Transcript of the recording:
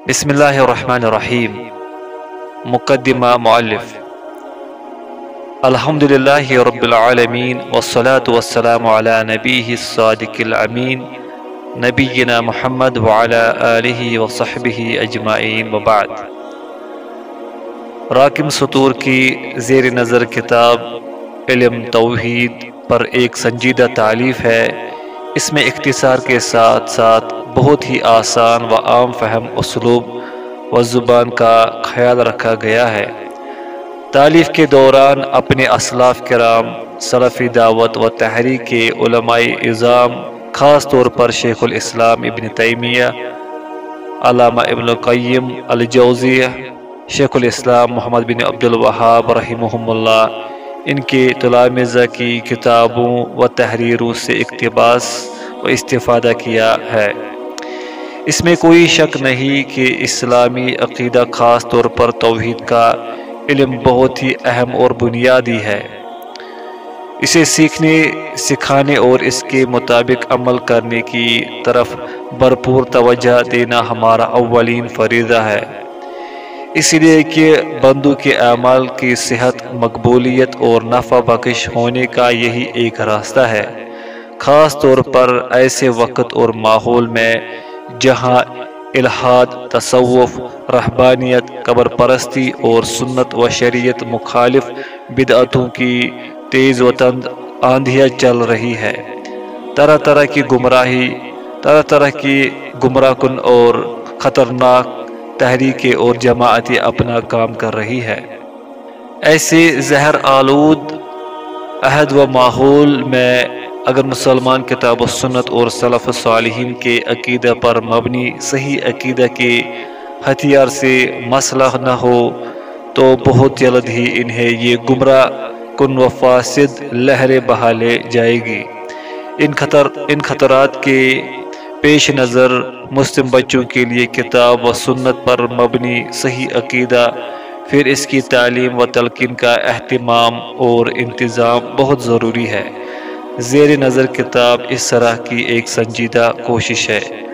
بسم اللہ الرحمن الرحیم مقدمہ معلف الحمدللہ رب العالمین والصلاة والسلام على نبیہ الصادق الامین نبینا محمد وعلى آلہ وصحبہ اجمعین وبعد راکم سطور کی زیر نظر کتاب علم توحید پر ایک سنجیدہ تعلیف ہے اس میں اختصار کے ساتھ ساتھ بہت ہی آسان و عام فہم اسلوب و زبان کا خیال رکھا گیا ہے۔ تعلیف کے دوران اپنے اسلاف کرام صلفی دعوت و تحریک کے علماء اظام خاص طور پر شیخ الاسلام ابن تیمیہ، علامہ ابن القیم الجوزیہ، شیخ الاسلام محمد بن عبد الوہاب رحمہ اللہ، ان کے تلامزہ کی کتابوں و تحریروں سے اقتباس و استفادہ کیا ہے۔ اس میں کوئی شک نہیں کہ اسلامی عقیدہ خاص طور پر توحید کا علم بہت ہی اہم اور بنیادی ہے۔ اسے سیکھنے، سکھانے اور اس کے مطابق عمل کرنے کی طرف بھرپور توجہ دینا ہمارا اولین فریضہ ہے۔ اس لیے کہ بندو کے اعمال کی صحت، مقبولیت اور نفع بخش ہونے کا یہی ایک راستہ ہے۔ خاص طور پر ایسے وقت اور ماحول میں جہاں الہاد، تصوف، رہبانیت قبر پرستی اور سنت و شریعت مخالف بدعتوں کی تیز و تند آندھیاں چل رہی ہے طرح طرح کی گمراہی، طرح طرح کی گمراہ کن اور خطرناک تحریکیں اور جماعتیں اپنا کام کر رہی ہے ایسے زہر آلود، عہد و ماحول میں اگر مسلمان کتاب و سنت اور صلف صالحین کے عقیدہ پر مبنی صحیح عقیدہ کے ہتھیار سے مسئلہ نہ ہو، تو بہت جلد ہی انہیں یہ گمراہ کن و فاسد لہریں بہا لے جائے گی۔ ان خطر، ان خطرات کے پیش نظر مسلم بچوں کے لیے کتاب و سنت پر مبنی صحیح عقیدہ، پھر اس کی تعلیم و تلقین کا اہتمام اور انتظام بہت ضروری ہے۔ زیر نظر کتاب اس طرح کی ایک سنجیدہ کوشش ہے۔